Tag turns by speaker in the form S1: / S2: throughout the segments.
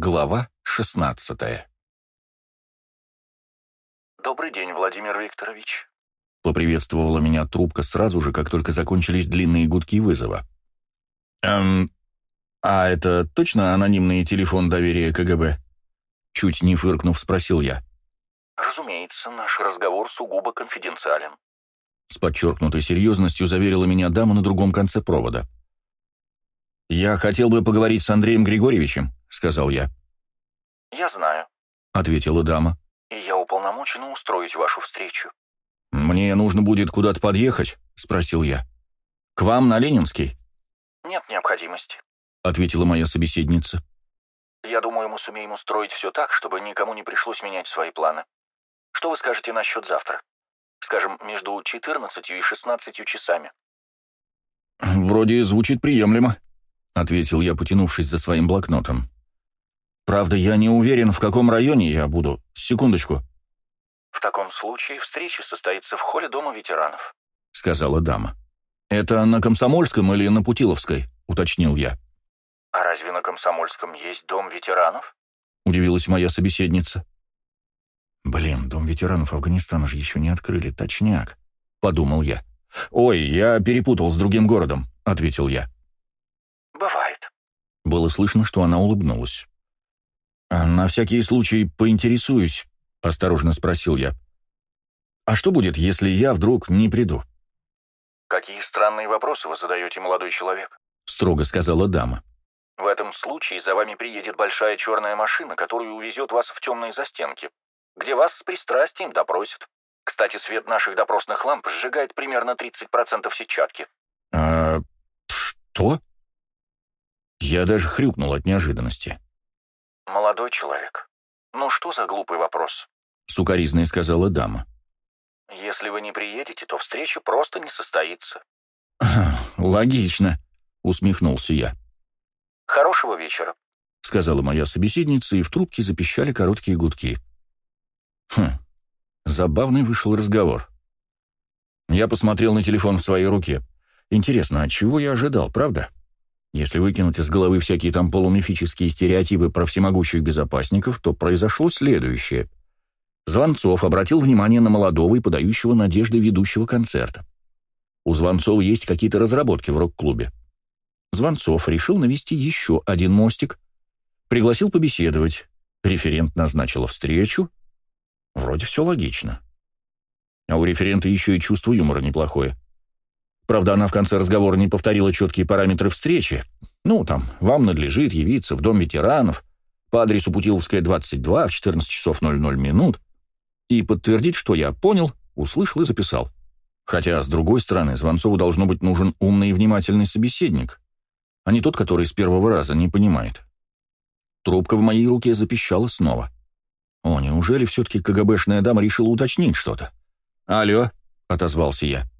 S1: Глава 16
S2: «Добрый день, Владимир Викторович», —
S1: поприветствовала меня трубка сразу же, как только закончились длинные гудки вызова. «Эм, а это точно анонимный телефон доверия КГБ?» Чуть не фыркнув, спросил я.
S2: «Разумеется, наш разговор сугубо конфиденциален», —
S1: с подчеркнутой серьезностью заверила меня дама на другом конце провода. «Я хотел бы поговорить с Андреем Григорьевичем», — сказал я.
S2: «Я знаю», —
S1: ответила дама.
S2: «И я уполномочена устроить вашу встречу».
S1: «Мне нужно будет куда-то подъехать?» — спросил я. «К вам на Ленинский?»
S2: «Нет необходимости», —
S1: ответила моя собеседница.
S2: «Я думаю, мы сумеем устроить все так, чтобы никому не пришлось менять свои планы. Что вы скажете насчет завтра? Скажем, между 14 и 16 часами».
S1: «Вроде звучит приемлемо», — ответил я, потянувшись за своим блокнотом. «Правда, я не уверен, в каком районе я буду. Секундочку».
S2: «В таком случае встреча состоится в холле Дома ветеранов», —
S1: сказала дама. «Это на Комсомольском или на Путиловской?» — уточнил я.
S2: «А разве на Комсомольском есть Дом ветеранов?»
S1: — удивилась моя собеседница. «Блин, Дом ветеранов Афганистана же еще не открыли, точняк», — подумал я. «Ой, я перепутал с другим городом», — ответил я.
S2: «Бывает».
S1: Было слышно, что она улыбнулась. «А «На всякий случай поинтересуюсь», — осторожно спросил я. «А что будет, если я вдруг не приду?»
S2: «Какие странные вопросы вы задаете, молодой человек?»
S1: — строго сказала дама.
S2: «В этом случае за вами приедет большая черная машина, которая увезет вас в темные застенки, где вас с пристрастием допросят. Кстати, свет наших допросных ламп сжигает примерно 30% сетчатки».
S1: «А что?» Я даже хрюкнул от неожиданности.
S2: «Молодой человек, ну что за глупый вопрос?»
S1: — сукоризной сказала дама.
S2: «Если вы не приедете, то встреча просто не состоится».
S1: «Логично», — усмехнулся я.
S2: «Хорошего вечера», —
S1: сказала моя собеседница, и в трубке запищали короткие гудки. Хм, забавный вышел разговор. Я посмотрел на телефон в своей руке. Интересно, от чего я ожидал, правда? Если выкинуть из головы всякие там полумифические стереотипы про всемогущих безопасников, то произошло следующее. Звонцов обратил внимание на молодого и подающего надежды ведущего концерта. У Звонцова есть какие-то разработки в рок-клубе. Звонцов решил навести еще один мостик, пригласил побеседовать, референт назначила встречу. Вроде все логично. А у референта еще и чувство юмора неплохое. Правда, она в конце разговора не повторила четкие параметры встречи. Ну, там, вам надлежит явиться в Дом ветеранов по адресу Путиловская, 22, в 14 часов 00 минут, и подтвердить, что я понял, услышал и записал. Хотя, с другой стороны, Звонцову должно быть нужен умный и внимательный собеседник, а не тот, который с первого раза не понимает. Трубка в моей руке запищала снова. О, неужели все-таки КГБшная дама решила уточнить что-то? «Алло», — отозвался я.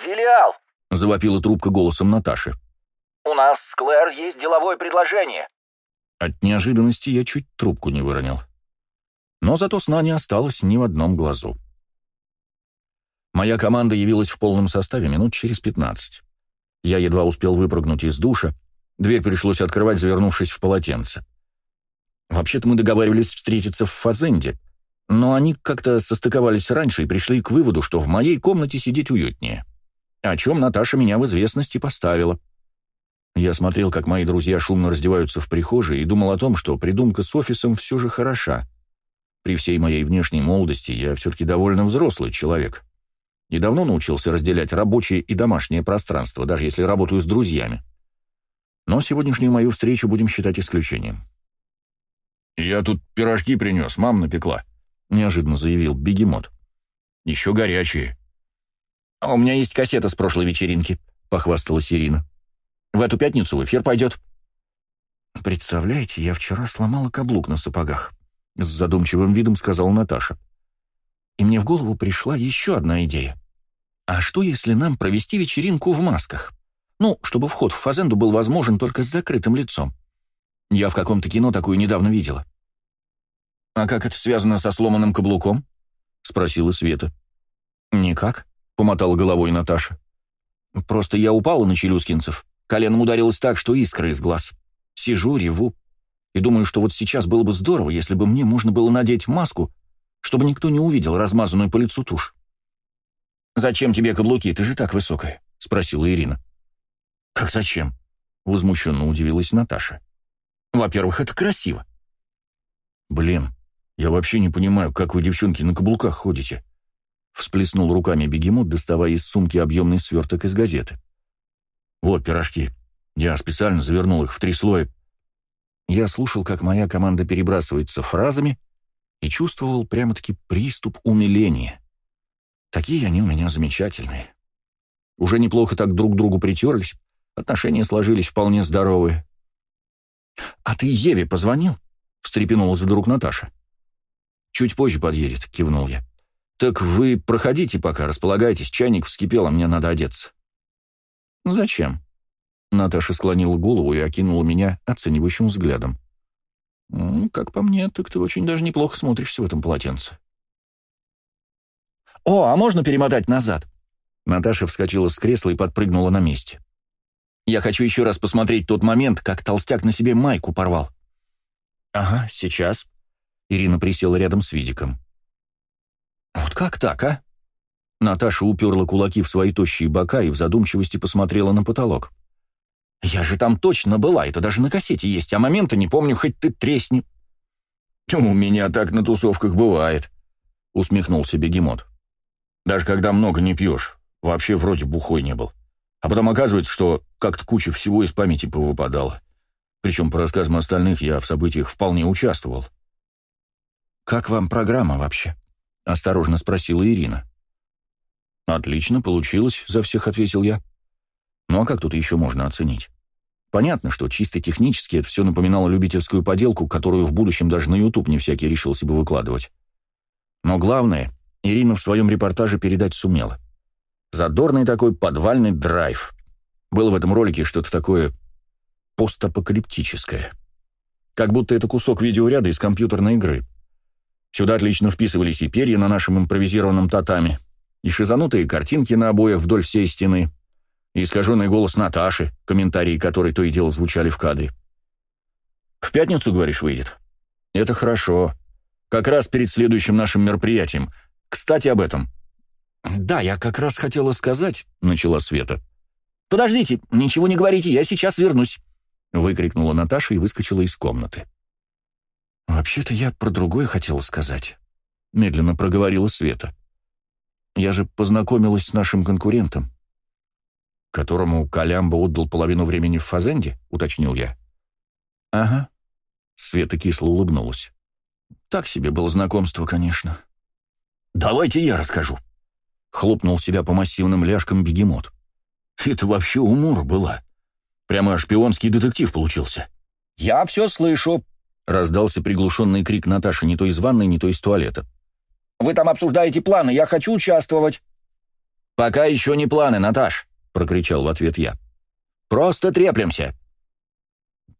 S2: «Филиал!»
S1: — завопила трубка голосом Наташи.
S2: «У нас с Клэр есть деловое предложение».
S1: От неожиданности я чуть трубку не выронил. Но зато сна не осталось ни в одном глазу. Моя команда явилась в полном составе минут через пятнадцать. Я едва успел выпрыгнуть из душа, дверь пришлось открывать, завернувшись в полотенце. Вообще-то мы договаривались встретиться в Фазенде, но они как-то состыковались раньше и пришли к выводу, что в моей комнате сидеть уютнее о чем Наташа меня в известности поставила. Я смотрел, как мои друзья шумно раздеваются в прихожей, и думал о том, что придумка с офисом все же хороша. При всей моей внешней молодости я все-таки довольно взрослый человек. И давно научился разделять рабочее и домашнее пространство, даже если работаю с друзьями. Но сегодняшнюю мою встречу будем считать исключением. «Я тут пирожки принес, мама напекла», — неожиданно заявил бегемот. «Еще горячие».
S3: «А у меня есть кассета с прошлой вечеринки», — похвасталась Ирина. «В эту пятницу в эфир пойдет».
S1: «Представляете, я вчера сломала каблук на сапогах», — с задумчивым видом сказала Наташа. И мне в голову пришла еще одна идея. А что, если нам провести вечеринку в масках? Ну, чтобы вход в фазенду был возможен только с закрытым лицом. Я в каком-то кино такую недавно видела. «А как это связано со сломанным каблуком?» — спросила Света. «Никак», — помотала головой Наташа. «Просто я упала на челюскинцев. Коленом ударилась так, что искры из глаз. Сижу, реву.
S3: И думаю, что вот сейчас было бы здорово, если бы мне можно было надеть маску, чтобы никто не увидел размазанную по лицу тушь. «Зачем тебе каблуки? Ты же так высокая», — спросила Ирина. «Как зачем?» — возмущенно удивилась Наташа. «Во-первых, это красиво». «Блин, я вообще не понимаю, как вы, девчонки, на каблуках ходите», — всплеснул руками бегемот, доставая из сумки объемный сверток из газеты. «Вот пирожки. Я специально завернул их в три слоя». Я слушал, как моя команда перебрасывается фразами, и чувствовал прямо-таки приступ умиления. Такие они у меня замечательные. Уже неплохо так друг к другу притерлись, отношения сложились вполне здоровые. «А ты Еве позвонил?» — встрепенулась вдруг Наташа. «Чуть позже подъедет», — кивнул я. «Так вы проходите пока, располагайтесь, чайник вскипел, а мне надо одеться». «Зачем?» Наташа склонила голову и окинула меня оценивающим взглядом. «Как по мне, так ты очень даже неплохо смотришься в этом полотенце». «О, а можно перемотать назад?» Наташа вскочила с кресла и подпрыгнула на месте. «Я хочу еще раз посмотреть тот момент, как толстяк на себе майку порвал». «Ага, сейчас». Ирина присела рядом с Видиком. «Вот как так, а?» Наташа уперла кулаки в свои тощие бока и в задумчивости посмотрела на потолок. «Я же там точно была, это даже на кассете есть, а момента не помню, хоть ты тресни». «У меня так на тусовках бывает», — усмехнулся бегемот. «Даже когда много не пьешь, вообще вроде бухой не был. А потом оказывается, что как-то куча всего из памяти повыпадала. Причем, по рассказам остальных, я в событиях вполне участвовал». «Как вам программа вообще?» — осторожно спросила Ирина. «Отлично, получилось», — за всех ответил я. Ну а как тут еще можно оценить? Понятно, что чисто технически это все напоминало любительскую поделку, которую в будущем даже на YouTube не всякий решился бы выкладывать. Но главное, Ирина в своем репортаже передать сумела. Задорный такой подвальный драйв. Было в этом ролике что-то такое постапокалиптическое. Как будто это кусок видеоряда из компьютерной игры. Сюда отлично вписывались и перья на нашем импровизированном татами, и шизанутые картинки на обоях вдоль всей стены — и искаженный голос Наташи, комментарии которой то и дело звучали в кадре. «В пятницу, говоришь, выйдет?» «Это хорошо. Как раз перед следующим нашим мероприятием. Кстати, об этом». «Да, я как раз хотела сказать», — начала Света. «Подождите, ничего не говорите, я сейчас вернусь», — выкрикнула Наташа и выскочила из комнаты. «Вообще-то я про другое хотела сказать», — медленно проговорила Света. «Я же познакомилась с нашим конкурентом которому Калямба отдал половину времени в Фазенде?» — уточнил я. «Ага». Света кисло улыбнулась. «Так себе было знакомство, конечно». «Давайте я расскажу», — хлопнул себя по массивным ляжкам бегемот. «Это вообще умора была. Прямо шпионский детектив получился». «Я все слышу», — раздался приглушенный крик Наташи не то из ванной, не то из туалета. «Вы там обсуждаете планы, я хочу участвовать». «Пока еще не планы, Наташ», прокричал в ответ я. «Просто треплемся!»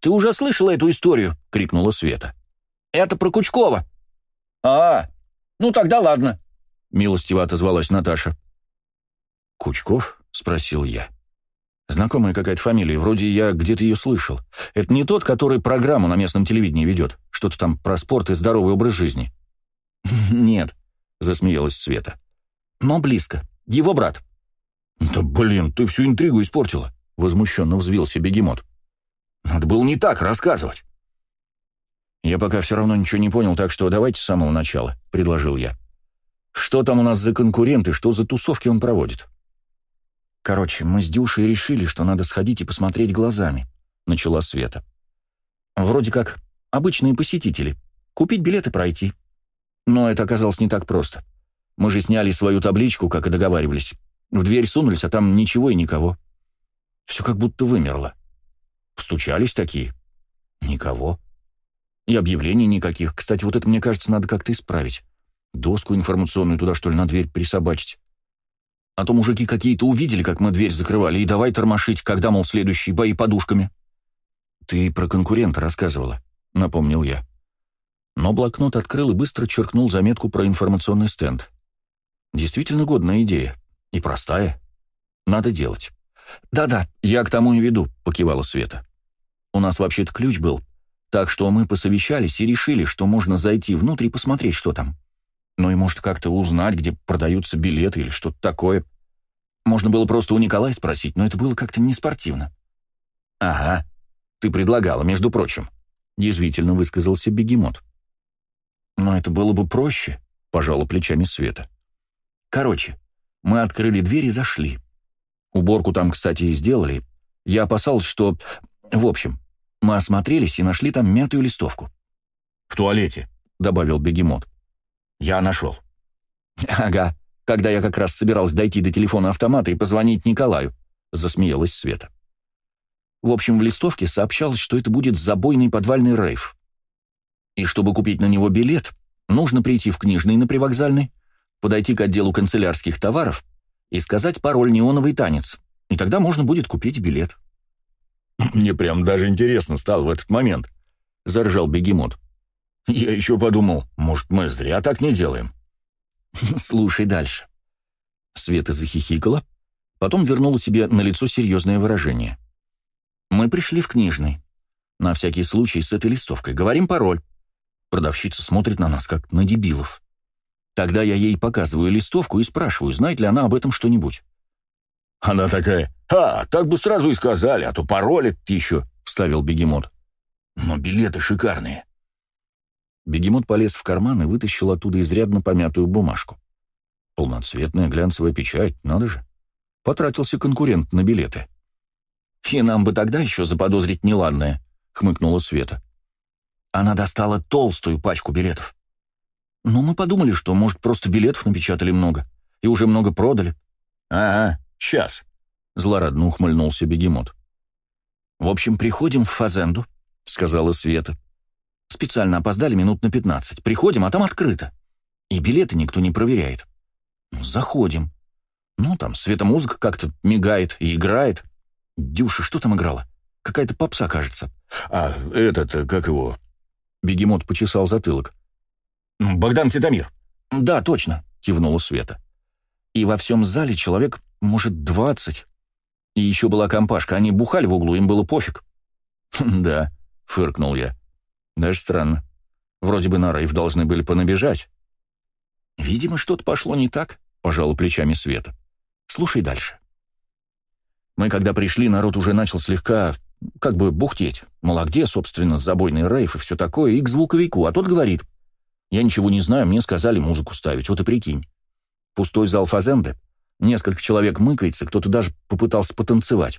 S3: «Ты уже слышала эту историю?» — крикнула Света. «Это про Кучкова». «А, ну тогда ладно», — милостиво отозвалась Наташа. «Кучков?» — спросил я. Знакомая какая-то фамилия, вроде я где-то ее слышал. Это не тот, который программу на местном телевидении ведет? Что-то там про спорт и здоровый образ жизни?» «Нет», — засмеялась Света. «Но близко. Его брат». «Да блин, ты всю интригу испортила», — возмущенно взвился бегемот. «Надо было не так рассказывать». «Я пока все равно ничего не понял, так что давайте с самого начала», — предложил я. «Что там у нас за конкуренты, что за тусовки он проводит?» «Короче, мы с Дюшей решили, что надо сходить и посмотреть глазами», — начала Света. «Вроде как обычные посетители. Купить билеты пройти. Но это оказалось не так просто. Мы же сняли свою табличку, как и договаривались. В дверь сунулись, а там ничего и никого. Все как будто вымерло. Постучались такие. Никого. И объявлений никаких. Кстати, вот это, мне кажется, надо как-то исправить. Доску информационную туда, что ли, на дверь присобачить. А то мужики какие-то увидели, как мы дверь закрывали, и давай тормошить, когда, мол, следующие бои подушками. Ты про конкурента рассказывала, напомнил я. Но блокнот открыл и быстро черкнул заметку про информационный стенд. Действительно годная идея. И простая. Надо делать. «Да-да, я к тому и веду», — покивала Света. «У нас вообще-то ключ был. Так что мы посовещались и решили, что можно зайти внутрь и посмотреть, что там. Ну и может как-то узнать, где продаются билеты или что-то такое. Можно было просто у Николая спросить, но это было как-то неспортивно. «Ага, ты предлагала, между прочим», — язвительно высказался бегемот. «Но это было бы проще», — пожала плечами Света. «Короче, мы открыли дверь и зашли. Уборку там, кстати, и сделали. Я опасался, что... В общем, мы осмотрелись и нашли там мятую листовку».
S1: «В туалете», — добавил бегемот. «Я нашел».
S3: «Ага, когда я как раз собирался дойти до телефона автомата и позвонить Николаю», — засмеялась Света. В общем, в листовке сообщалось, что это будет забойный подвальный рейв. И чтобы купить на него билет, нужно прийти в книжный на привокзальный, подойти к отделу канцелярских товаров и сказать пароль «Неоновый танец», и тогда можно будет купить билет.
S1: «Мне прям даже интересно стало в этот момент», — заржал бегемот. «Я еще подумал, может, мы зря так не делаем».
S3: «Слушай дальше». Света захихикала, потом вернула себе на лицо серьезное выражение. Мы пришли в книжный. На всякий случай с этой листовкой. Говорим пароль. Продавщица смотрит на нас, как на дебилов. Тогда я ей показываю листовку и спрашиваю, знает ли она об этом что-нибудь.
S1: Она такая, «А, так бы сразу и сказали, а то пароль это еще», — вставил бегемот. «Но билеты шикарные».
S3: Бегемот полез в карман и вытащил оттуда изрядно помятую бумажку. Полноцветная глянцевая печать, надо же. Потратился конкурент на билеты. «И нам бы тогда еще заподозрить неладное», — хмыкнула Света. Она достала толстую пачку билетов. «Ну, мы подумали, что, может, просто билетов напечатали много, и уже много продали».
S1: «Ага, сейчас», — злорадно ухмыльнулся бегемот.
S3: «В общем, приходим в Фазенду», — сказала Света. «Специально опоздали минут на пятнадцать. Приходим, а там открыто. И билеты никто не проверяет. Заходим. Ну, там светомузыка как-то мигает и играет. Дюша, что там играла? Какая-то попса, кажется.
S1: А этот, э, как его?
S3: Бегемот почесал затылок.
S1: Богдан Титамир.
S3: Да, точно, кивнула Света. И во всем зале человек, может, двадцать. И еще была компашка, они бухали в углу, им было пофиг. Да, фыркнул я. Даже странно. Вроде бы на рейв должны были понабежать. Видимо, что-то пошло не так, пожала плечами Света. Слушай дальше. Мы, когда пришли, народ уже начал слегка, как бы, бухтеть. Мол, а где, собственно, забойный рейф и все такое, и к звуковику, а тот говорит. Я ничего не знаю, мне сказали музыку ставить, вот и прикинь. Пустой зал Фазенде, несколько человек мыкается, кто-то даже попытался потанцевать.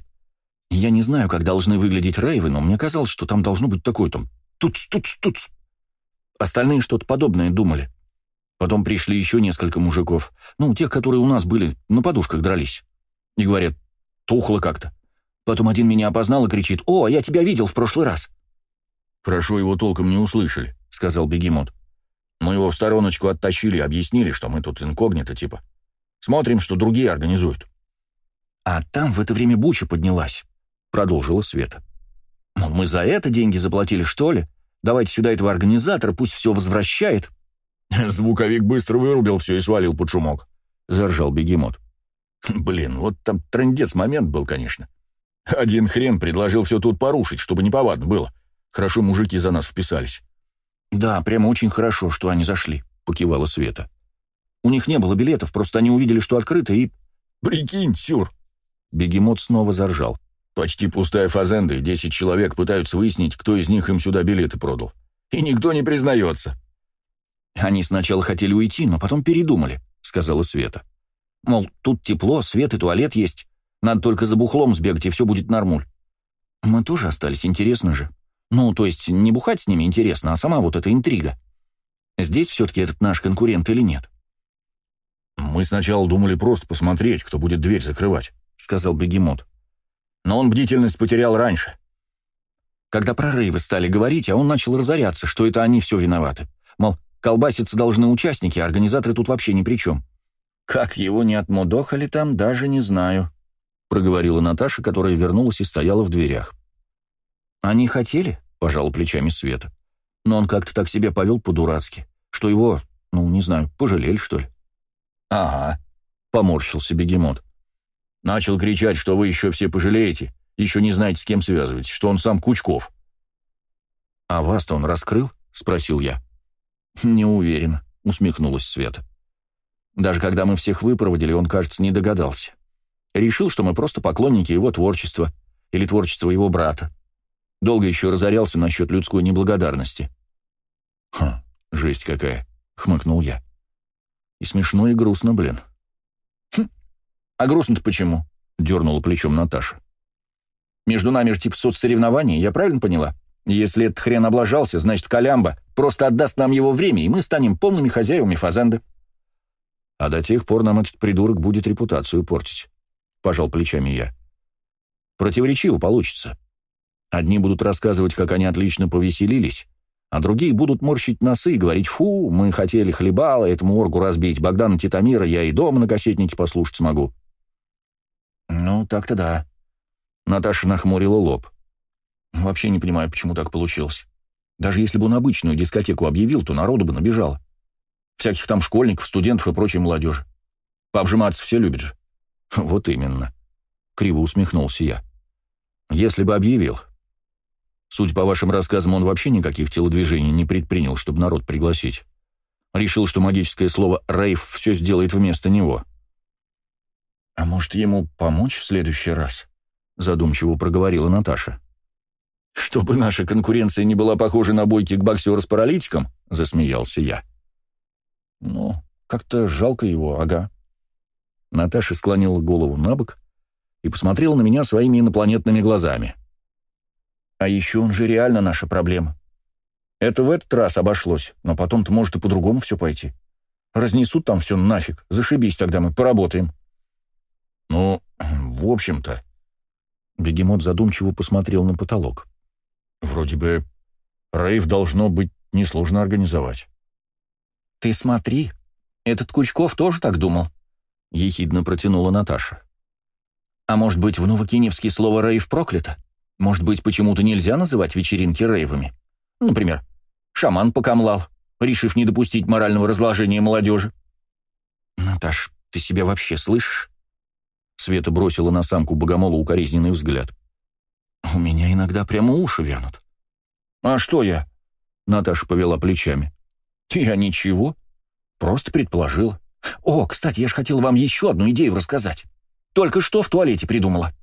S3: Я не знаю, как должны выглядеть рейвы, но мне казалось, что там должно быть такое там туц-туц-туц. Остальные что-то подобное думали. Потом пришли еще несколько мужиков, ну, тех, которые у нас были, на подушках дрались. И говорят, Тухло как-то. Потом один меня опознал и кричит «О, я тебя видел в прошлый раз».
S1: «Хорошо его толком не услышали», — сказал бегемот. «Мы его в стороночку оттащили и объяснили, что мы тут инкогнито типа. Смотрим, что другие организуют».
S3: «А там в это время буча поднялась», — продолжила Света. «Мол, мы за это деньги заплатили, что ли? Давайте сюда этого организатора, пусть все возвращает».
S1: Звуковик быстро вырубил все и свалил под шумок, — заржал бегемот. Блин, вот там трындец момент был, конечно. Один хрен предложил все тут порушить, чтобы неповадно было. Хорошо мужики за нас вписались.
S3: «Да, прямо очень хорошо, что они зашли», — покивала Света. «У них не было билетов, просто они увидели, что открыто, и...»
S1: «Прикинь, Сюр!»
S3: Бегемот снова заржал.
S1: «Почти пустая фазенда, и десять человек пытаются выяснить, кто из них им сюда билеты продал. И никто не признается».
S3: «Они сначала хотели уйти, но потом передумали», — сказала Света. Мол, тут тепло, свет и туалет есть. Надо только за бухлом сбегать, и все будет нормуль. Мы тоже остались, интересно же. Ну, то есть не бухать с ними интересно, а сама вот эта интрига. Здесь все-таки этот наш конкурент или нет?
S1: «Мы сначала думали просто посмотреть, кто будет дверь закрывать», — сказал бегемот. «Но он бдительность потерял раньше».
S3: Когда прорывы стали говорить, а он начал разоряться, что это они все виноваты. Мол, колбаситься должны участники, а организаторы тут вообще ни при чем. «Как его не отмудохали там, даже не знаю», — проговорила Наташа, которая вернулась и стояла в дверях. «Они хотели?» — пожал плечами Света. «Но он как-то так себя повел по-дурацки, что его, ну, не знаю, пожалели, что ли?»
S1: «Ага», —
S3: поморщился бегемот.
S1: «Начал кричать, что вы еще все пожалеете, еще не знаете, с кем связывать, что он сам Кучков».
S3: «А вас-то он раскрыл?» — спросил я. «Не уверен», — усмехнулась Света. «Даже когда мы всех выпроводили, он, кажется, не догадался. Решил, что мы просто поклонники его творчества или творчества его брата. Долго еще разорялся насчет людской неблагодарности». «Ха, жесть какая», — хмыкнул я. «И смешно, и грустно, блин». «Хм, а грустно-то почему?» — дернула плечом Наташа. «Между нами же типа соцсоревнования, я правильно поняла?» Если этот хрен облажался, значит, Колямба просто отдаст нам его время, и мы станем полными хозяевами фазенды. А до тех пор нам этот придурок будет репутацию портить. Пожал плечами я. Противоречиво получится. Одни будут рассказывать, как они отлично повеселились, а другие будут морщить носы и говорить «Фу, мы хотели хлебала, этому оргу разбить, Богдана Титамира я и дома на кассетнике послушать смогу». «Ну, так-то да». Наташа нахмурила лоб. Вообще не понимаю, почему так получилось. Даже если бы он обычную дискотеку объявил, то народу бы набежало. Всяких там школьников, студентов и прочей молодежи. Пообжиматься все любят же. Вот именно. Криво усмехнулся я. Если бы объявил. Судя по вашим рассказам, он вообще никаких телодвижений не предпринял, чтобы народ пригласить. Решил, что магическое слово «рейв» все сделает вместо него. «А может, ему помочь в следующий раз?» Задумчиво проговорила Наташа. «Чтобы наша конкуренция не была похожа на бойки к боксеру с паралитиком?» — засмеялся я. «Ну, как-то жалко его, ага». Наташа склонила голову на бок и посмотрела на меня своими инопланетными глазами. «А еще он же реально наша проблема. Это в этот раз обошлось, но потом-то может и по-другому все пойти. Разнесут там все нафиг, зашибись тогда мы, поработаем». «Ну, в общем-то...» Бегемот задумчиво посмотрел на потолок. Вроде бы рейв должно быть несложно организовать. «Ты смотри, этот Кучков тоже так думал», — ехидно протянула Наташа. «А может быть, в Новокиневске слово «рейв» проклято? Может быть, почему-то нельзя называть вечеринки рейвами? Например, шаман покамлал, решив не допустить морального разложения молодежи». «Наташ, ты себя вообще слышишь?» Света бросила на самку богомола укоризненный взгляд. У меня иногда прямо уши вянут. А что я? Наташа повела плечами. Я ничего. Просто предположила. О, кстати, я же хотел вам еще одну идею рассказать. Только что в туалете придумала.